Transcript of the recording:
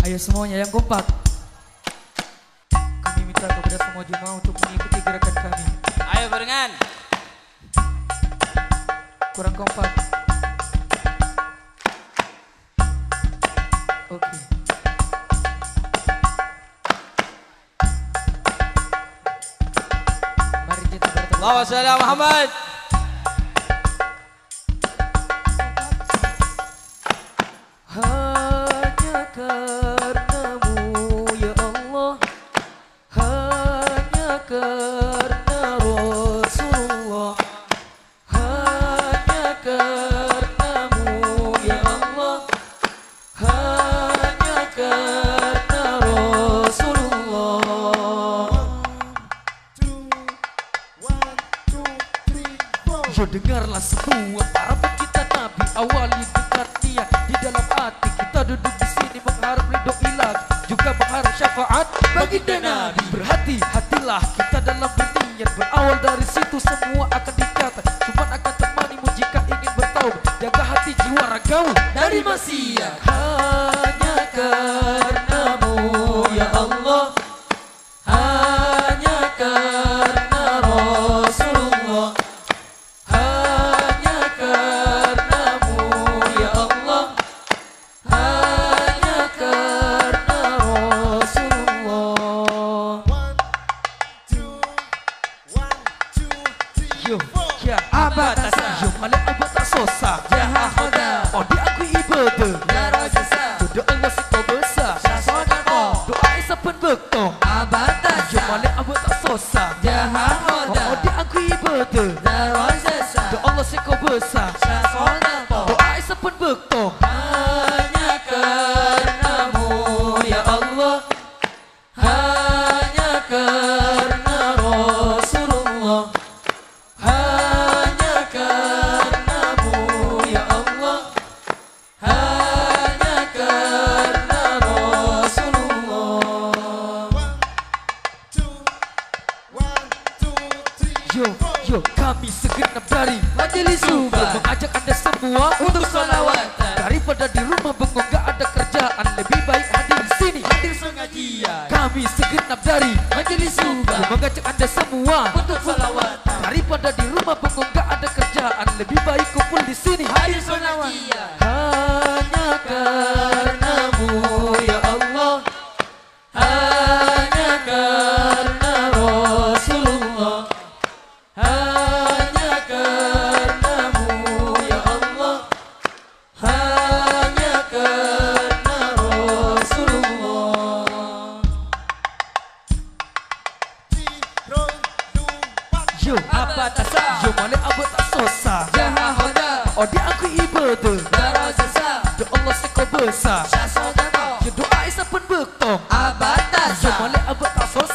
Ayo semuanya yang kompak. Kami minta kepada semua jemaah untuk mengikuti gerakan kami. Ayo barengan. Kurang kompak. Oke. Mari kita bertemu. Ala Muhammad. Hanya karenamu Yo dengarlah semua para pecinta Nabi Awali dengan niat. Di dalam hati Kita duduk di sini mengharap ridho ilahi Juga mengharap syafaat baginda Nabi. Berhati-hatilah kita dalam berniat. Berawal dari situ semua akan dikata Cuma akan temanimu jika ingin bertaubat. Jaga hati jiwa ragamu dari maksiat Yo, ya Yo, male abad tak sosa Ya hakoda Oh diakui ibadah Ya rajasa Doa Allah si kau besar. Sasodako. Doa isa pun bekto Abatasa. Yo, male abad tak sosa Ya hakoda. Oh diakui ibadah Darajasa. Yo, kami segenap dari Majelis Subah Mengajak anda semua untuk salawatan Daripada di rumah bengong Yo Abatasa. Yo male abu tak sosa Jahahoda. Oh dia aku ibadah Darajasa. Do Allah seko besar Sasodako. Yo doa isa pun bektong Yo Abatasa. male abu tak sosa Ya Oh, Rahoda. oh dia